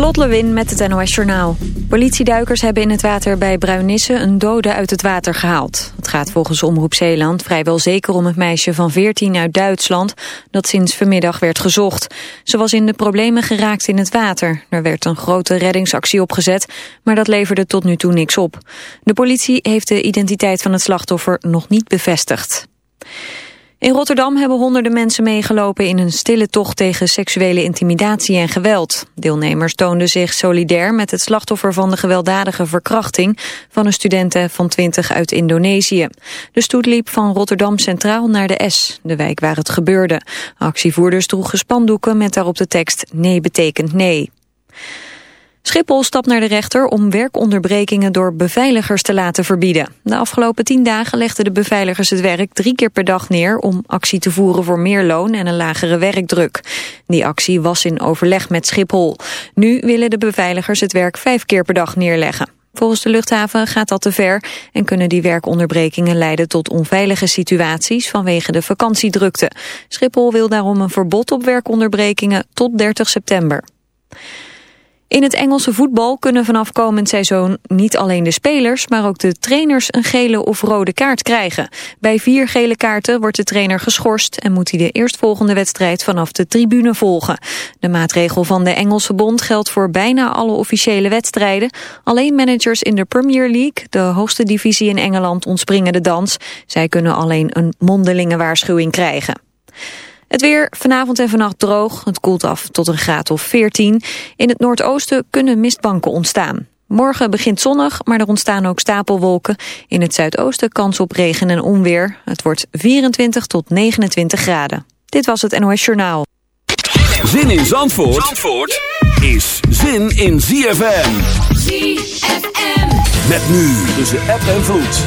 Lot Lewin met het NOS Journaal. Politieduikers hebben in het water bij Bruinisse een dode uit het water gehaald. Het gaat volgens Omroep Zeeland vrijwel zeker om het meisje van 14 uit Duitsland... dat sinds vanmiddag werd gezocht. Ze was in de problemen geraakt in het water. Er werd een grote reddingsactie opgezet, maar dat leverde tot nu toe niks op. De politie heeft de identiteit van het slachtoffer nog niet bevestigd. In Rotterdam hebben honderden mensen meegelopen in een stille tocht tegen seksuele intimidatie en geweld. Deelnemers toonden zich solidair met het slachtoffer van de gewelddadige verkrachting van een studenten van 20 uit Indonesië. De stoet liep van Rotterdam Centraal naar de S, de wijk waar het gebeurde. Actievoerders droegen spandoeken met daarop de tekst nee betekent nee. Schiphol stapt naar de rechter om werkonderbrekingen door beveiligers te laten verbieden. De afgelopen tien dagen legden de beveiligers het werk drie keer per dag neer om actie te voeren voor meer loon en een lagere werkdruk. Die actie was in overleg met Schiphol. Nu willen de beveiligers het werk vijf keer per dag neerleggen. Volgens de luchthaven gaat dat te ver en kunnen die werkonderbrekingen leiden tot onveilige situaties vanwege de vakantiedrukte. Schiphol wil daarom een verbod op werkonderbrekingen tot 30 september. In het Engelse voetbal kunnen vanaf komend seizoen niet alleen de spelers, maar ook de trainers een gele of rode kaart krijgen. Bij vier gele kaarten wordt de trainer geschorst en moet hij de eerstvolgende wedstrijd vanaf de tribune volgen. De maatregel van de Engelse bond geldt voor bijna alle officiële wedstrijden. Alleen managers in de Premier League, de hoogste divisie in Engeland, ontspringen de dans. Zij kunnen alleen een mondelinge waarschuwing krijgen. Het weer vanavond en vannacht droog. Het koelt af tot een graad of 14. In het noordoosten kunnen mistbanken ontstaan. Morgen begint zonnig, maar er ontstaan ook stapelwolken. In het zuidoosten kans op regen en onweer. Het wordt 24 tot 29 graden. Dit was het NOS Journaal. Zin in Zandvoort, Zandvoort is zin in ZFM. ZFM. Met nu tussen app en vloed.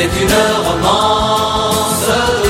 c'est une romance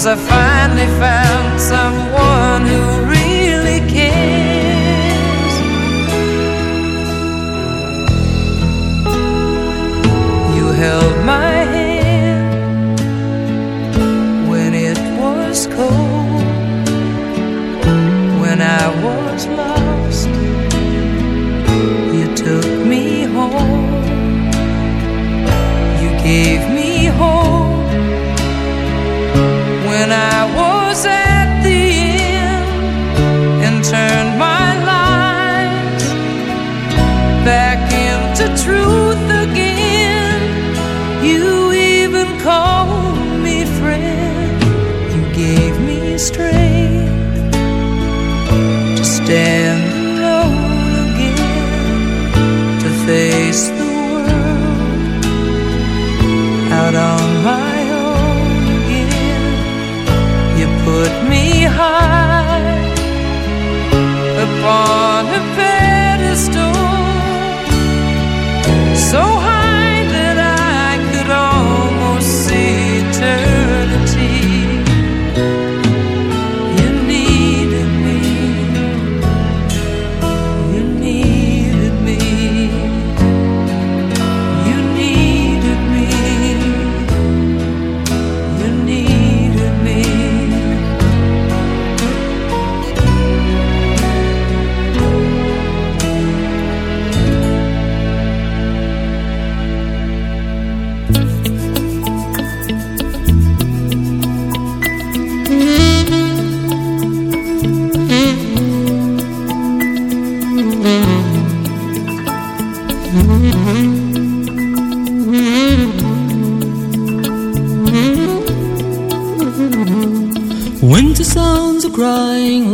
Cause I finally found someone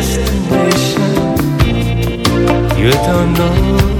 destination. You don't know.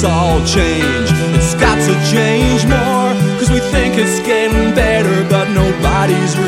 it's all change. It's got to change more, cause we think it's getting better, but nobody's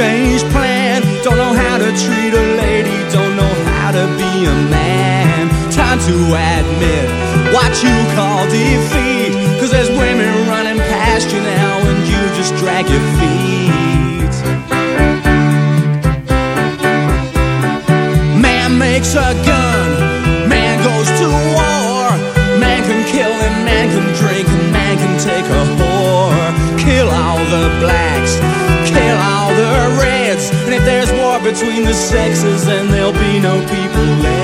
strange plan. Don't know how to treat a lady, don't know how to be a man. Time to admit what you call defeat. Cause there's women running past you now, and you just drag your feet. Man makes a gun. And if there's war between the sexes, then there'll be no people left.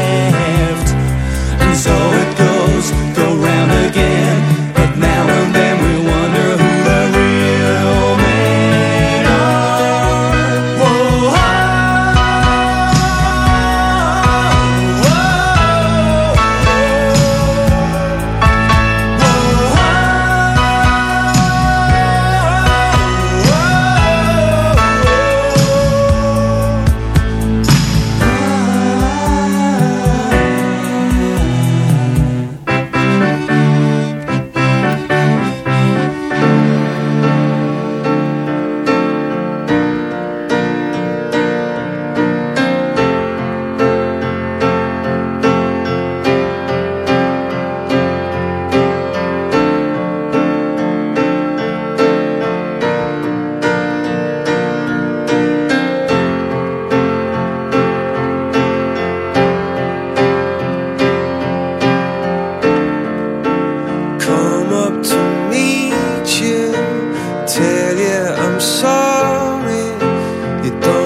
e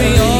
me all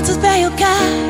Altijd bij elkaar,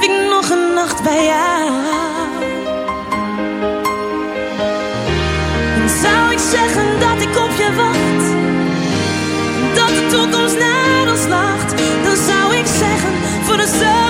Bleef ik nog een nacht bij jou. En zou ik zeggen dat ik op je wacht, dat de toekomst naar ons lacht, dan zou ik zeggen voor de zoveelste